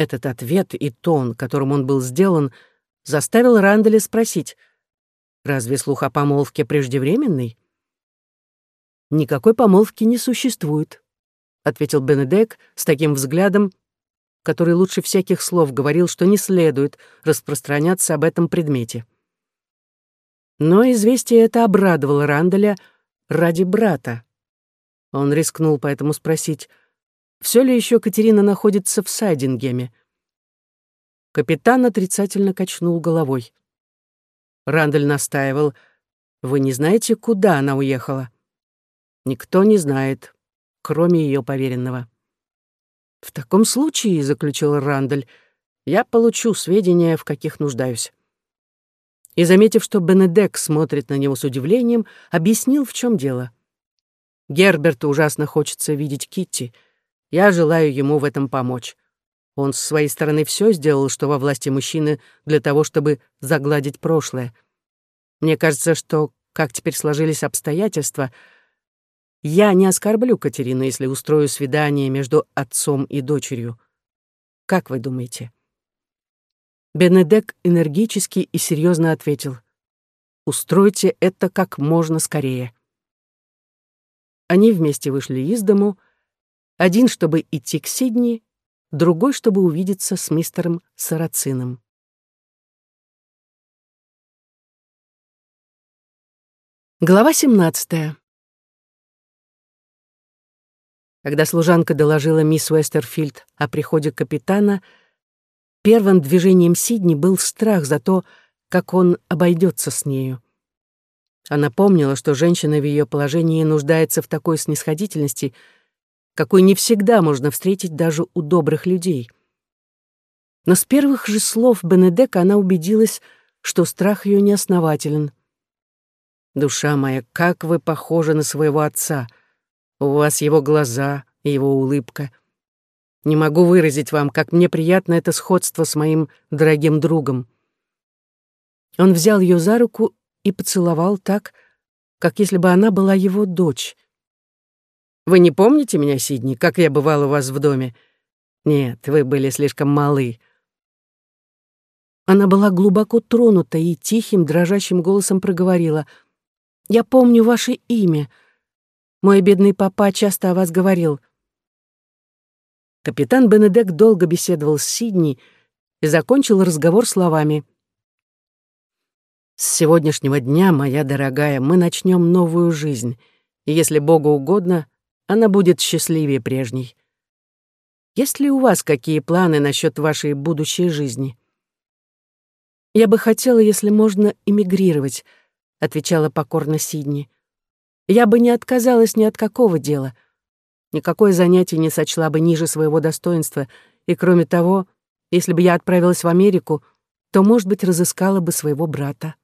Этот ответ и тон, которым он был сделан, заставил Ранделя спросить, разве слух о помолвке преждевременный? «Никакой помолвки не существует», — ответил Бенедек с таким взглядом, который лучше всяких слов говорил, что не следует распространяться об этом предмете. Но известие это обрадовало Ранделя ради брата. Он рискнул поэтому спросить, все ли еще Катерина находится в Сайдингеме. Капитан отрицательно качнул головой. Рандель настаивал, «Вы не знаете, куда она уехала?» «Никто не знает, кроме ее поверенного». «В таком случае», — заключил Рандель, «я получу сведения, в каких нуждаюсь». И, заметив, что Бенедек смотрит на него с удивлением, объяснил, в чем дело. Герберту ужасно хочется видеть Китти. Я желаю ему в этом помочь. Он с своей стороны все сделал, что во власти мужчины, для того, чтобы загладить прошлое. Мне кажется, что, как теперь сложились обстоятельства, я не оскорблю Катерину, если устрою свидание между отцом и дочерью. Как вы думаете? Бенедек энергически и серьезно ответил. «Устройте это как можно скорее». Они вместе вышли из дому, один, чтобы идти к Сидни, другой, чтобы увидеться с мистером Сарацином. Глава 17. Когда служанка доложила мисс Уэстерфилд о приходе капитана, первым движением Сидни был страх за то, как он обойдется с нею. Она помнила, что женщина в ее положении нуждается в такой снисходительности, какой не всегда можно встретить даже у добрых людей. Но с первых же слов Бенедека она убедилась, что страх ее неоснователен. «Душа моя, как вы похожи на своего отца! У вас его глаза и его улыбка. Не могу выразить вам, как мне приятно это сходство с моим дорогим другом». Он взял ее за руку и поцеловал так, как если бы она была его дочь. «Вы не помните меня, Сидни, как я бывал у вас в доме? Нет, вы были слишком малы». Она была глубоко тронута и тихим, дрожащим голосом проговорила — я помню ваше имя. Мой бедный папа часто о вас говорил. Капитан Бенедек долго беседовал с Сидни и закончил разговор словами. «С сегодняшнего дня, моя дорогая, мы начнем новую жизнь, и если Богу угодно, она будет счастливее прежней. Есть ли у вас какие планы насчет вашей будущей жизни? Я бы хотела, если можно, эмигрировать —— отвечала покорно Сидни. «Я бы не отказалась ни от какого дела. Никакое занятие не сочла бы ниже своего достоинства, и, кроме того, если бы я отправилась в Америку, то, может быть, разыскала бы своего брата.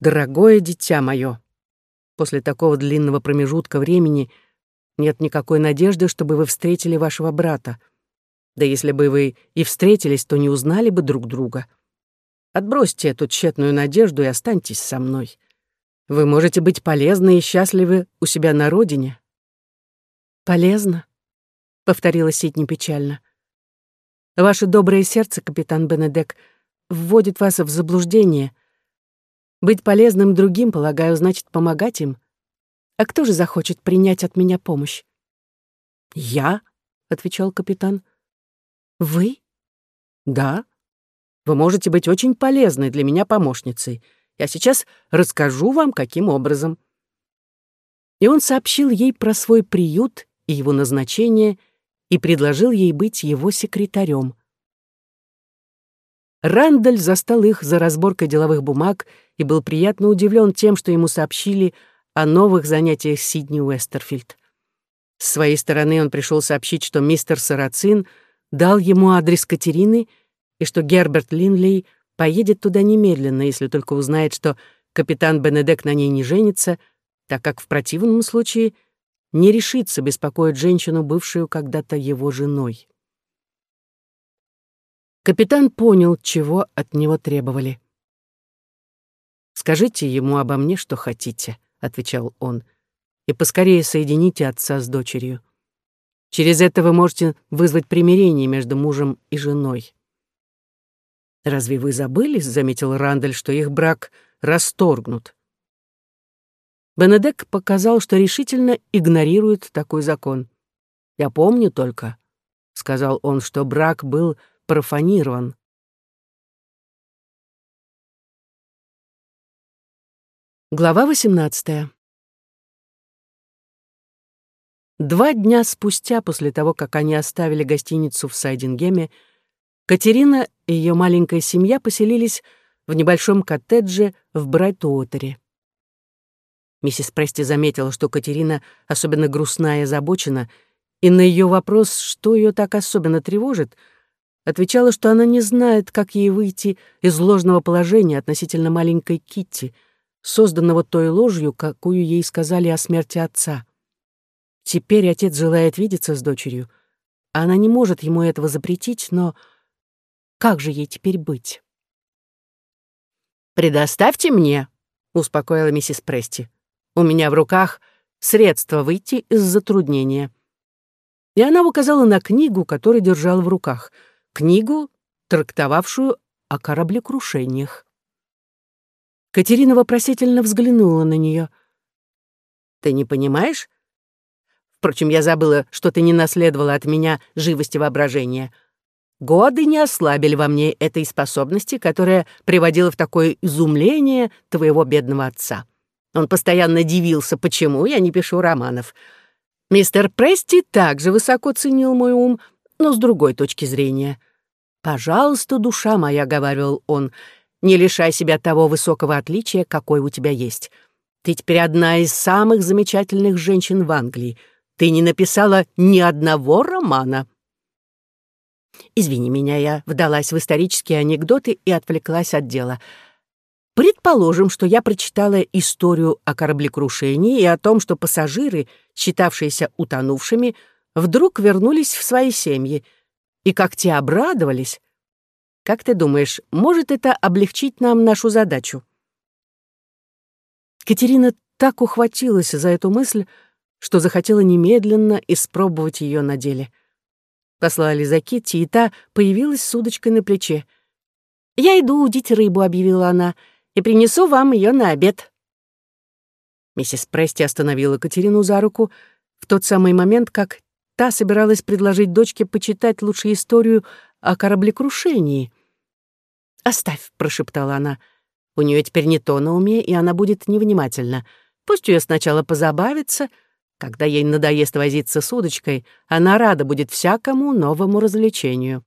Дорогое дитя мое, после такого длинного промежутка времени нет никакой надежды, чтобы вы встретили вашего брата. Да если бы вы и встретились, то не узнали бы друг друга. Отбросьте эту тщетную надежду и останьтесь со мной. Вы можете быть полезны и счастливы у себя на родине». «Полезно?» — повторила Сидни печально. «Ваше доброе сердце, капитан Бенедек, вводит вас в заблуждение. Быть полезным другим, полагаю, значит помогать им. А кто же захочет принять от меня помощь?» «Я?» — отвечал капитан. «Вы?» «Да», вы можете быть очень полезной для меня помощницей. Я сейчас расскажу вам, каким образом». И он сообщил ей про свой приют и его назначение и предложил ей быть его секретарем. Рандаль застал их за разборкой деловых бумаг и был приятно удивлен тем, что ему сообщили о новых занятиях Сидни Уэстерфилд. С своей стороны он пришел сообщить, что мистер Сарацин дал ему адрес Катерины — и что Герберт Линлей поедет туда немедленно, если только узнает, что капитан Бенедек на ней не женится, так как в противном случае не решится беспокоить женщину, бывшую когда-то его женой. Капитан понял, чего от него требовали. «Скажите ему обо мне, что хотите», — отвечал он, «и поскорее соедините отца с дочерью. Через это вы можете вызвать примирение между мужем и женой. «Разве вы забыли, — заметил Рандель, — что их брак расторгнут?» Бенедек показал, что решительно игнорирует такой закон. «Я помню только», — сказал он, — что брак был профанирован. Глава 18 Два дня спустя, после того, как они оставили гостиницу в Сайдингеме, Катерина и ее маленькая семья поселились в небольшом коттедже в Брайтуотере. Миссис Прести заметила, что Катерина особенно грустная и озабочена, и на ее вопрос, что ее так особенно тревожит, отвечала, что она не знает, как ей выйти из ложного положения относительно маленькой Китти, созданного той ложью, какую ей сказали о смерти отца. Теперь отец желает видеться с дочерью. Она не может ему этого запретить, но как же ей теперь быть? «Предоставьте мне», — успокоила миссис Прести. «У меня в руках средство выйти из затруднения». И она указала на книгу, которую держала в руках. Книгу, трактовавшую о кораблекрушениях. Катерина вопросительно взглянула на нее. «Ты не понимаешь? Впрочем, я забыла, что ты не наследовала от меня живости воображения. Годы не ослабили во мне этой способности, которая приводила в такое изумление твоего бедного отца. Он постоянно дивился, почему я не пишу романов. Мистер Прести также высоко ценил мой ум, но с другой точки зрения. «Пожалуйста, душа моя», — говорил он, — «не лишай себя того высокого отличия, какой у тебя есть. Ты теперь одна из самых замечательных женщин в Англии. Ты не написала ни одного романа». Извини меня, я вдалась в исторические анекдоты и отвлеклась от дела. Предположим, что я прочитала историю о кораблекрушении и о том, что пассажиры, считавшиеся утонувшими, вдруг вернулись в свои семьи, и как те обрадовались. Как ты думаешь, может это облегчить нам нашу задачу? Катерина так ухватилась за эту мысль, что захотела немедленно испробовать ее на деле — Послали за Китти, и та появилась с удочкой на плече. «Я иду удить рыбу», — объявила она, — «и принесу вам ее на обед». Миссис Прести остановила Катерину за руку в тот самый момент, как та собиралась предложить дочке почитать лучше историю о кораблекрушении. «Оставь», — прошептала она. «У нее теперь не то на уме, и она будет невнимательна. Пусть ее сначала позабавится, — когда ей надоест возиться с удочкой, она рада будет всякому новому развлечению.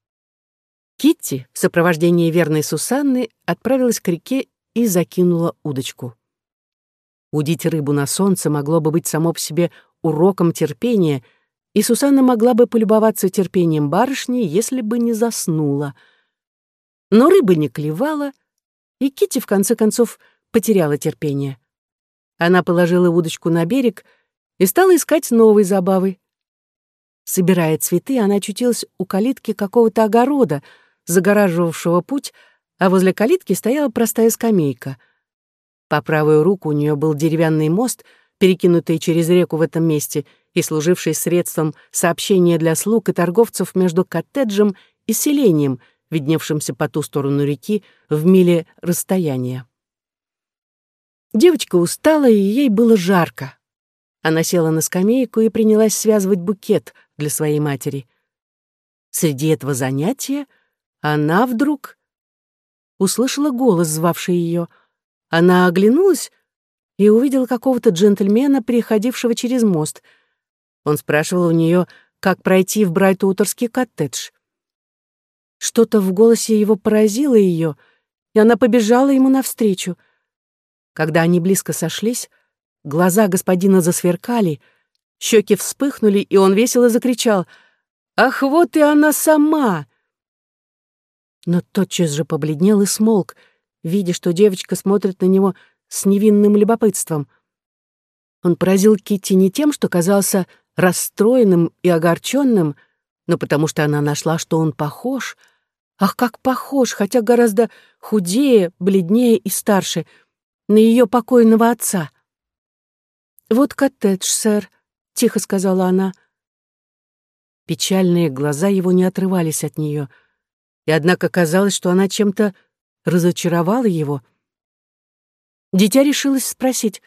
Китти в сопровождении верной Сусанны отправилась к реке и закинула удочку. Удить рыбу на солнце могло бы быть само по себе уроком терпения, и Сусанна могла бы полюбоваться терпением барышни, если бы не заснула. Но рыба не клевала, и Китти в конце концов потеряла терпение. Она положила удочку на берег — и стала искать новой забавы. Собирая цветы, она очутилась у калитки какого-то огорода, загораживавшего путь, а возле калитки стояла простая скамейка. По правую руку у нее был деревянный мост, перекинутый через реку в этом месте и служивший средством сообщения для слуг и торговцев между коттеджем и селением, видневшимся по ту сторону реки в миле расстояния. Девочка устала, и ей было жарко. Она села на скамейку и принялась связывать букет для своей матери. Среди этого занятия она вдруг услышала голос, звавший ее. Она оглянулась и увидела какого-то джентльмена, переходившего через мост. Он спрашивал у нее, как пройти в Брайтутерский коттедж. Что-то в голосе его поразило ее, и она побежала ему навстречу. Когда они близко сошлись, Глаза господина засверкали, щеки вспыхнули, и он весело закричал «Ах, вот и она сама!» Но тотчас же побледнел и смолк, видя, что девочка смотрит на него с невинным любопытством. Он поразил Китти не тем, что казался расстроенным и огорченным, но потому что она нашла, что он похож. Ах, как похож, хотя гораздо худее, бледнее и старше, на ее покойного отца. «Вот коттедж, сэр», — тихо сказала она. Печальные глаза его не отрывались от нее, и однако казалось, что она чем-то разочаровала его. Дитя решилось спросить,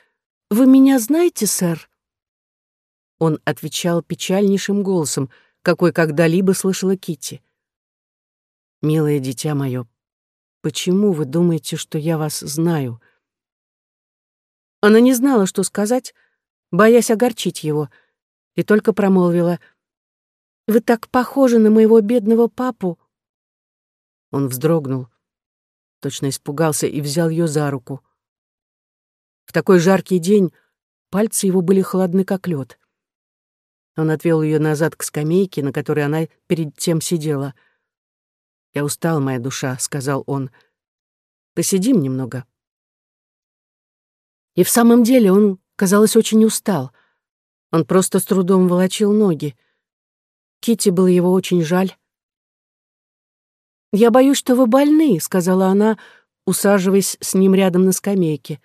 «Вы меня знаете, сэр?» Он отвечал печальнейшим голосом, какой когда-либо слышала Китти. «Милое дитя мое, почему вы думаете, что я вас знаю?» Она не знала, что сказать, боясь огорчить его, и только промолвила — вы так похожи на моего бедного папу!» Он вздрогнул, точно испугался и взял ее за руку. В такой жаркий день пальцы его были холодны, как лед. Он отвел ее назад к скамейке, на которой она перед тем сидела. «Я устал, моя душа», — сказал он. «Посидим немного». И в самом деле он, казалось, очень устал. Он просто с трудом волочил ноги. Кити было его очень жаль. «Я боюсь, что вы больны», — сказала она, усаживаясь с ним рядом на скамейке.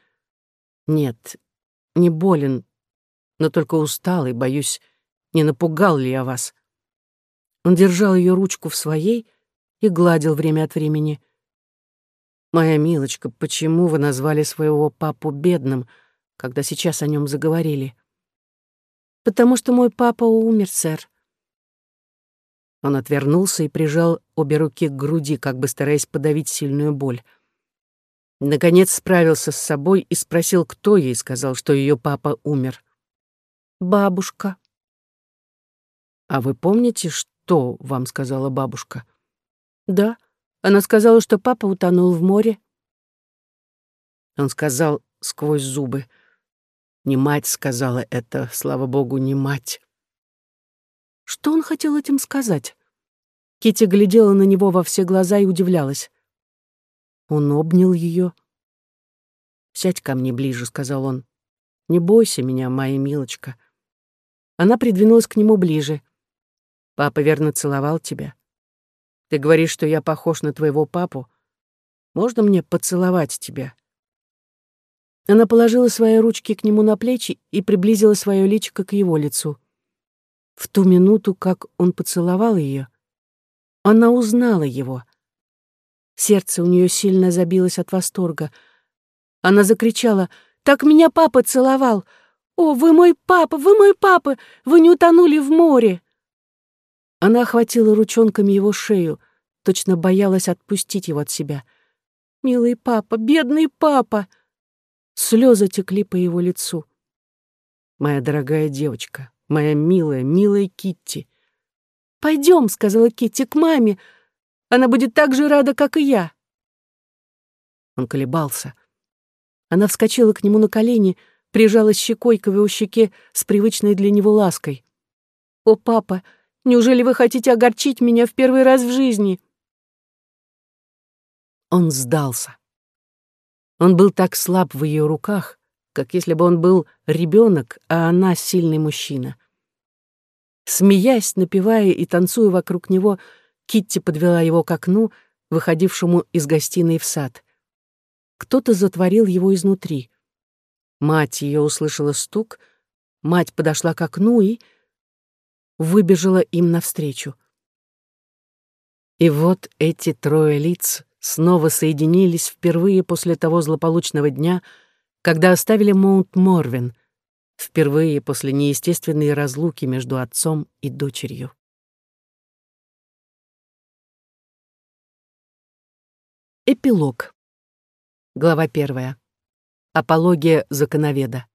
«Нет, не болен, но только устал и, боюсь, не напугал ли я вас». Он держал ее ручку в своей и гладил время от времени. «Моя милочка, почему вы назвали своего папу бедным, когда сейчас о нем заговорили?» «Потому что мой папа умер, сэр. Он отвернулся и прижал обе руки к груди, как бы стараясь подавить сильную боль. Наконец справился с собой и спросил, кто ей сказал, что ее папа умер. «Бабушка». «А вы помните, что вам сказала бабушка?» «Да, она сказала, что папа утонул в море». Он сказал сквозь зубы. «Не мать сказала это, слава богу, не мать». Что он хотел этим сказать? Кити глядела на него во все глаза и удивлялась. Он обнял ее. «Сядь ко мне ближе», — сказал он. «Не бойся меня, моя милочка». Она придвинулась к нему ближе. «Папа верно целовал тебя. Ты говоришь, что я похож на твоего папу. Можно мне поцеловать тебя?» Она положила свои ручки к нему на плечи и приблизила свое личико к его лицу. В ту минуту, как он поцеловал ее, она узнала его. Сердце у нее сильно забилось от восторга. Она закричала «Так меня папа целовал! О, вы мой папа, вы мой папа! Вы не утонули в море!» Она охватила ручонками его шею, точно боялась отпустить его от себя. «Милый папа, бедный папа!» Слезы текли по его лицу. «Моя дорогая девочка, моя милая, милая Китти. «Пойдем», — сказала Китти, — «к маме. Она будет так же рада, как и я». Он колебался. Она вскочила к нему на колени, прижалась щекой к его щеке с привычной для него лаской. «О, папа, неужели вы хотите огорчить меня в первый раз в жизни?» Он сдался. Он был так слаб в ее руках, как если бы он был ребенок, а она сильный мужчина. Смеясь, напевая и танцуя вокруг него, Китти подвела его к окну, выходившему из гостиной в сад. Кто-то затворил его изнутри. Мать ее услышала стук, мать подошла к окну и выбежала им навстречу. И вот эти трое лиц снова соединились впервые после того злополучного дня, когда оставили Маунт-Морвин, впервые после неестественной разлуки между отцом и дочерью. Эпилог. Глава первая. Апология законоведа.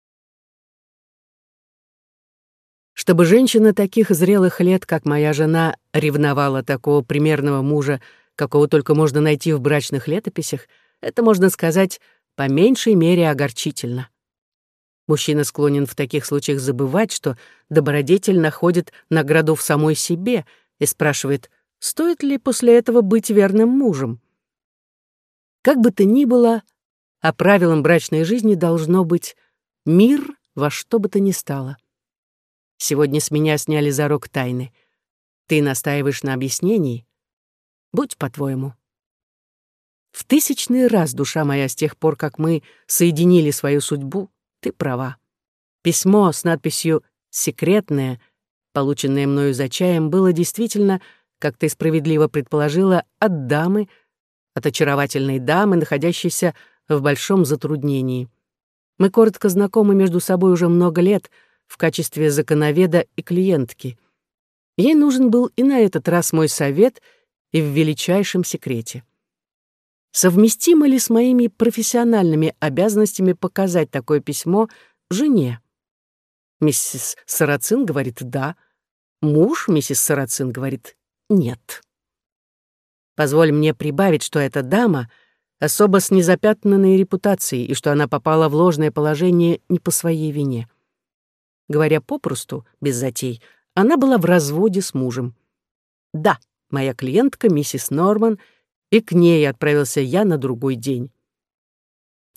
Чтобы женщина таких зрелых лет, как моя жена, ревновала такого примерного мужа, какого только можно найти в брачных летописях, это, можно сказать, по меньшей мере огорчительно. Мужчина склонен в таких случаях забывать, что добродетель находит награду в самой себе и спрашивает, стоит ли после этого быть верным мужем. Как бы то ни было, а правилом брачной жизни должно быть мир во что бы то ни стало. Сегодня с меня сняли зарок тайны. Ты настаиваешь на объяснении? Будь по-твоему. В тысячный раз, душа моя, с тех пор, как мы соединили свою судьбу, ты права. Письмо с надписью «Секретное» полученное мною за чаем, было действительно, как ты справедливо предположила, от дамы, от очаровательной дамы, находящейся в большом затруднении. Мы коротко знакомы между собой уже много лет в качестве законоведа и клиентки. Ей нужен был и на этот раз мой совет и в величайшем секрете. Совместимо ли с моими профессиональными обязанностями показать такое письмо жене? Миссис Сарацин говорит «да». Муж миссис Сарацин говорит «нет». Позволь мне прибавить, что эта дама особо с незапятнанной репутацией и что она попала в ложное положение не по своей вине. Говоря попросту, без затей, она была в разводе с мужем. Да, моя клиентка, миссис Норман, и к ней отправился я на другой день.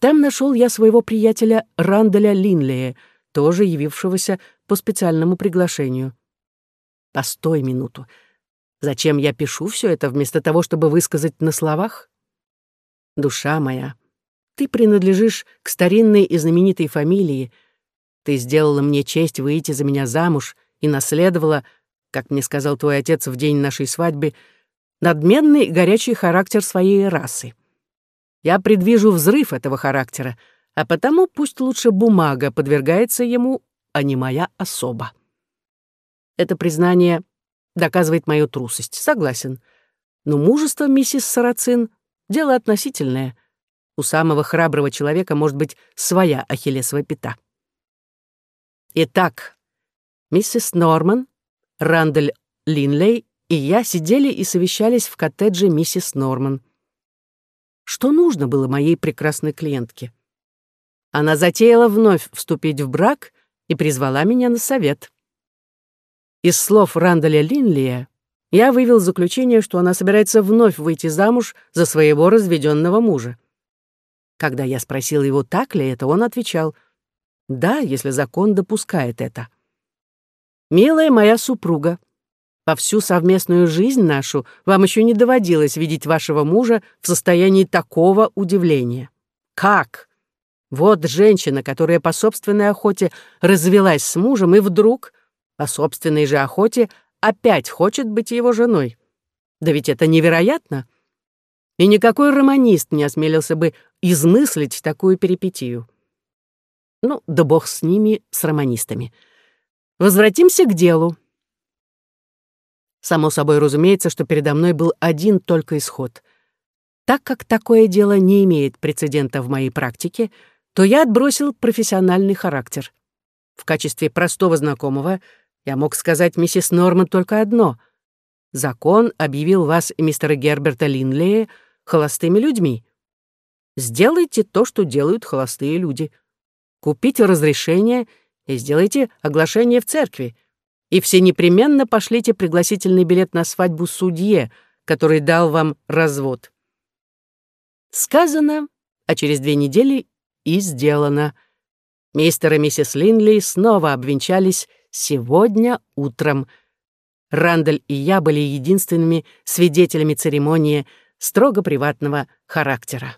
Там нашел я своего приятеля Ранделя Линлея — тоже явившегося по специальному приглашению. Постой минуту. Зачем я пишу все это вместо того, чтобы высказать на словах? Душа моя, ты принадлежишь к старинной и знаменитой фамилии. Ты сделала мне честь выйти за меня замуж и наследовала, как мне сказал твой отец в день нашей свадьбы, надменный горячий характер своей расы. Я предвижу взрыв этого характера — а потому пусть лучше бумага подвергается ему, а не моя особа. Это признание доказывает мою трусость, согласен. Но мужество, миссис Сарацин, дело относительное. У самого храброго человека может быть своя ахиллесова пята. Итак, миссис Норман, Рандель Линлей и я сидели и совещались в коттедже миссис Норман. Что нужно было моей прекрасной клиентке? Она затеяла вновь вступить в брак и призвала меня на совет. Из слов Рандаля Линлия я вывел заключение, что она собирается вновь выйти замуж за своего разведенного мужа. Когда я спросил его, так ли это, он отвечал, «Да, если закон допускает это». «Милая моя супруга, во всю совместную жизнь нашу вам еще не доводилось видеть вашего мужа в состоянии такого удивления. Как? Вот женщина, которая по собственной охоте развелась с мужем и вдруг, по собственной же охоте, опять хочет быть его женой. Да ведь это невероятно. И никакой романист не осмелился бы измыслить такую перипетию. Ну, да бог с ними, с романистами. Возвратимся к делу. Само собой разумеется, что передо мной был один только исход. Так как такое дело не имеет прецедента в моей практике — то я отбросил профессиональный характер. В качестве простого знакомого я мог сказать миссис Норман только одно. Закон объявил вас и мистера Герберта Линлея холостыми людьми. Сделайте то, что делают холостые люди. Купите разрешение и сделайте оглашение в церкви. И все непременно пошлите пригласительный билет на свадьбу судье, который дал вам развод. Сказано, а через две недели и сделано. Мистер и миссис Линли снова обвенчались сегодня утром. Рандаль и я были единственными свидетелями церемонии строго приватного характера.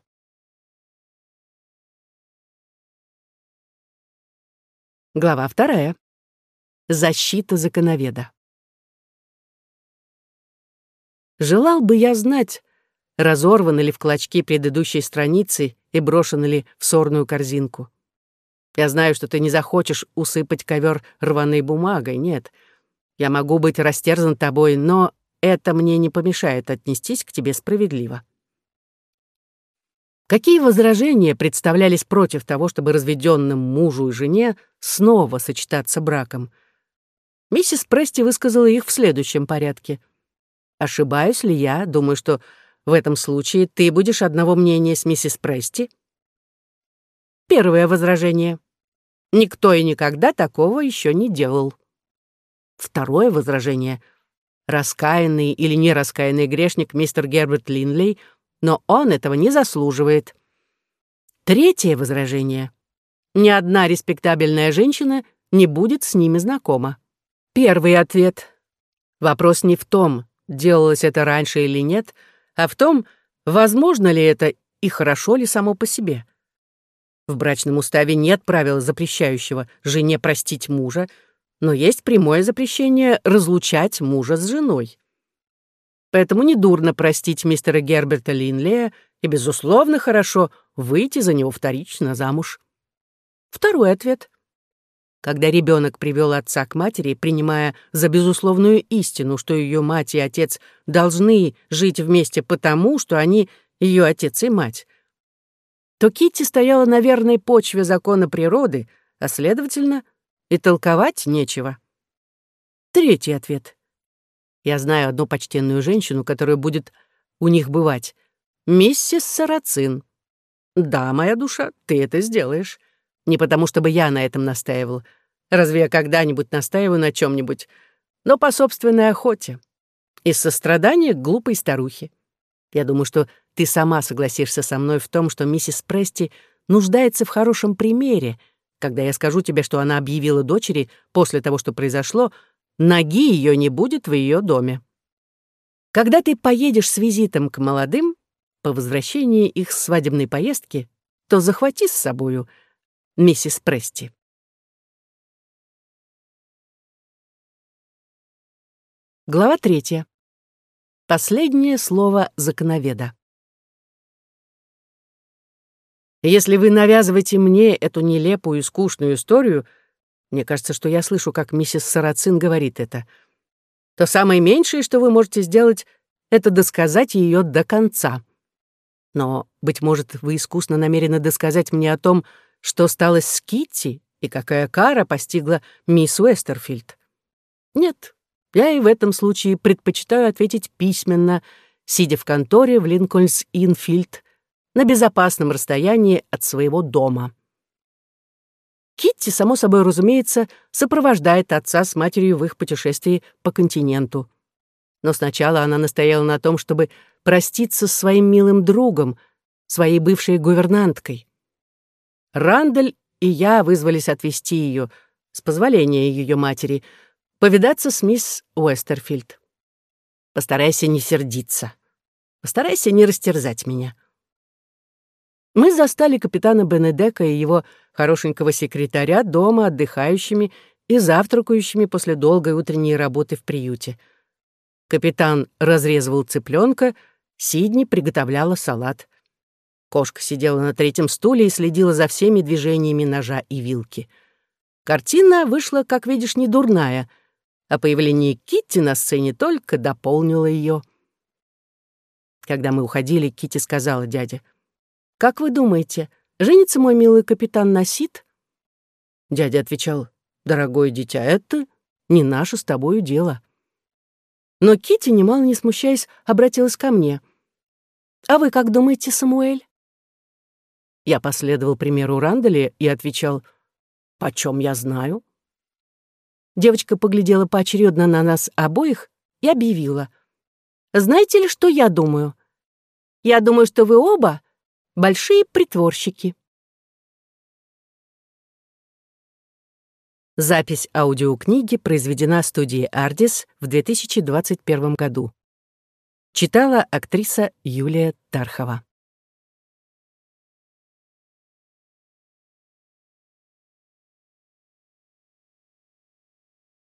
Глава вторая. Защита законоведа. Желал бы я знать, разорваны ли в клочки предыдущей страницы и брошены ли в сорную корзинку. Я знаю, что ты не захочешь усыпать ковер рваной бумагой, нет. Я могу быть растерзан тобой, но это мне не помешает отнестись к тебе справедливо. Какие возражения представлялись против того, чтобы разведенным мужу и жене снова сочетаться браком? Миссис Прести высказала их в следующем порядке. Ошибаюсь ли я? Думаю, что в этом случае ты будешь одного мнения с миссис Прести? Первое возражение. Никто и никогда такого еще не делал. Второе возражение. Раскаянный или не раскаянный грешник мистер Герберт Линлей, но он этого не заслуживает. Третье возражение. Ни одна респектабельная женщина не будет с ними знакома. Первый ответ. Вопрос не в том, делалось это раньше или нет, а в том, возможно ли это и хорошо ли само по себе. В брачном уставе нет правила, запрещающего жене простить мужа, но есть прямое запрещение разлучать мужа с женой. Поэтому недурно простить мистера Герберта Линлея и, безусловно, хорошо выйти за него вторично замуж. Второй ответ. Когда ребенок привел отца к матери, принимая за безусловную истину, что ее мать и отец должны жить вместе потому, что они ее отец и мать, то Китти стояла на верной почве закона природы, а, следовательно, и толковать нечего. Третий ответ. Я знаю одну почтенную женщину, которая будет у них бывать. Миссис Сарацин. Да, моя душа, ты это сделаешь. Не потому, чтобы я на этом настаивал. Разве я когда-нибудь настаиваю на чем-нибудь? Но по собственной охоте. Из сострадания к глупой старухе. Я думаю, что ты сама согласишься со мной в том, что миссис Прести нуждается в хорошем примере, когда я скажу тебе, что она объявила дочери после того, что произошло, ноги ее не будет в ее доме. Когда ты поедешь с визитом к молодым, по возвращении их свадебной поездки, то захвати с собою миссис Прести. Глава третья. Последнее слово законоведа. Если вы навязываете мне эту нелепую и скучную историю, мне кажется, что я слышу, как миссис Сарацин говорит это, то самое меньшее, что вы можете сделать, это досказать ее до конца. Но, быть может, вы искусно намерены досказать мне о том, что стало с Китти и какая кара постигла мисс Уэстерфилд. Нет, я и в этом случае предпочитаю ответить письменно, сидя в конторе в Линкольнс-Инфилд на безопасном расстоянии от своего дома. Китти, само собой разумеется, сопровождает отца с матерью в их путешествии по континенту. Но сначала она настояла на том, чтобы проститься с своим милым другом, своей бывшей гувернанткой. Рандаль и я вызвались отвезти ее, с позволения ее матери, повидаться с мисс Уэстерфилд. Постарайся не сердиться. Постарайся не растерзать меня. Мы застали капитана Бенедека и его хорошенького секретаря дома отдыхающими и завтракающими после долгой утренней работы в приюте. Капитан разрезывал цыпленка, Сидни приготовляла салат. Кошка сидела на третьем стуле и следила за всеми движениями ножа и вилки. Картина вышла, как видишь, не дурная, а появление Китти на сцене только дополнило ее. Когда мы уходили, Китти сказала дяде — как вы думаете, женится мой милый капитан на Сид?» Дядя отвечал, «Дорогое дитя, это не наше с тобою дело». Но Кити немало не смущаясь, обратилась ко мне. «А вы как думаете, Самуэль?» Я последовал примеру Рандали и отвечал, «Почем я знаю?» Девочка поглядела поочередно на нас обоих и объявила. «Знаете ли, что я думаю? Я думаю, что вы оба Большие притворщики. Запись аудиокниги произведена студией «Ардис» в 2021 году. Читала актриса Юлия Тархова.